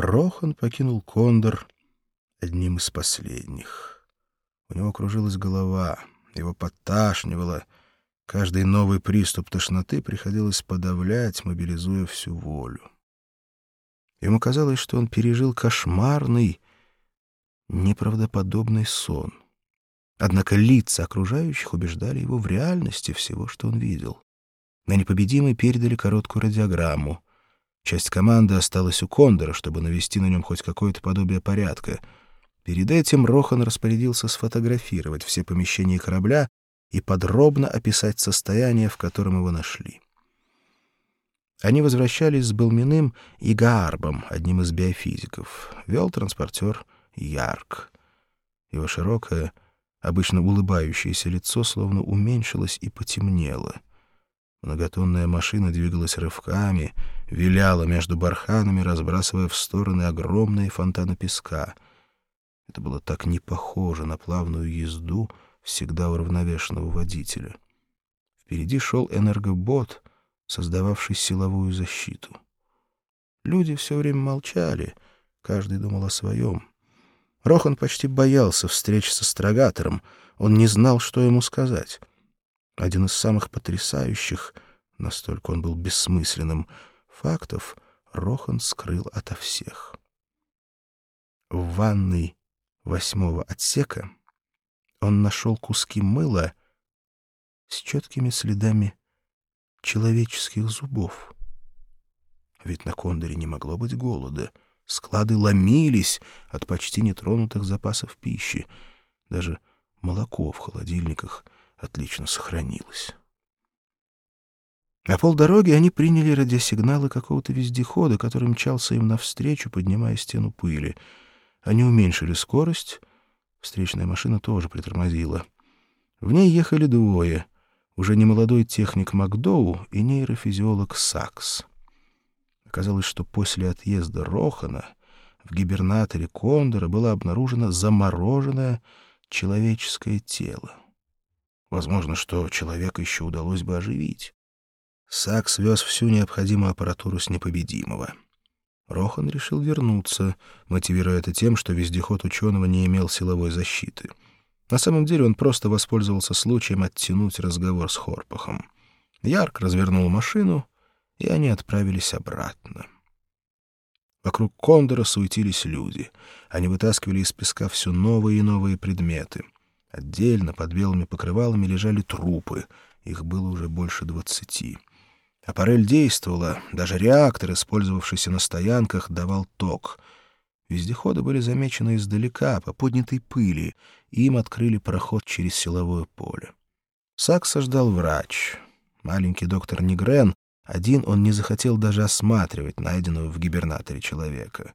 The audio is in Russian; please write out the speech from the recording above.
Рохан покинул Кондор одним из последних. У него кружилась голова, его подташнивало. Каждый новый приступ тошноты приходилось подавлять, мобилизуя всю волю. Ему казалось, что он пережил кошмарный, неправдоподобный сон. Однако лица окружающих убеждали его в реальности всего, что он видел. На непобедимый передали короткую радиограмму. Часть команды осталась у Кондора, чтобы навести на нем хоть какое-то подобие порядка. Перед этим Рохан распорядился сфотографировать все помещения корабля и подробно описать состояние, в котором его нашли. Они возвращались с Балминым и Гаарбом, одним из биофизиков. Вел транспортер Ярк. Его широкое, обычно улыбающееся лицо словно уменьшилось и потемнело. Многотонная машина двигалась рывками, виляла между барханами, разбрасывая в стороны огромные фонтаны песка. Это было так не похоже на плавную езду всегда уравновешенного водителя. Впереди шел энергобот, создававший силовую защиту. Люди все время молчали, каждый думал о своем. Рохан почти боялся встреч со строгатором, он не знал, что ему сказать. Один из самых потрясающих, настолько он был бессмысленным, фактов Рохан скрыл ото всех. В ванной восьмого отсека он нашел куски мыла с четкими следами человеческих зубов. Ведь на Кондоре не могло быть голода. Склады ломились от почти нетронутых запасов пищи. Даже молоко в холодильниках отлично сохранилось. На полдороги они приняли радиосигналы какого-то вездехода, который мчался им навстречу, поднимая стену пыли. Они уменьшили скорость. Встречная машина тоже притормозила. В ней ехали двое — уже не молодой техник Макдоу и нейрофизиолог Сакс. Оказалось, что после отъезда Рохана в гибернаторе Кондора было обнаружено замороженное человеческое тело. Возможно, что человека еще удалось бы оживить. Сакс вез всю необходимую аппаратуру с непобедимого. Рохан решил вернуться, мотивируя это тем, что вездеход ученого не имел силовой защиты — на самом деле он просто воспользовался случаем оттянуть разговор с Хорпахом. Ярк развернул машину, и они отправились обратно. Вокруг кондора суетились люди. Они вытаскивали из песка все новые и новые предметы. Отдельно под белыми покрывалами лежали трупы. Их было уже больше двадцати. Аппарель действовала, даже реактор, использовавшийся на стоянках, давал ток — Вездеходы были замечены издалека, по поднятой пыли, им открыли проход через силовое поле. Сакса ждал врач. Маленький доктор Негрен, один он не захотел даже осматривать найденного в гибернаторе человека.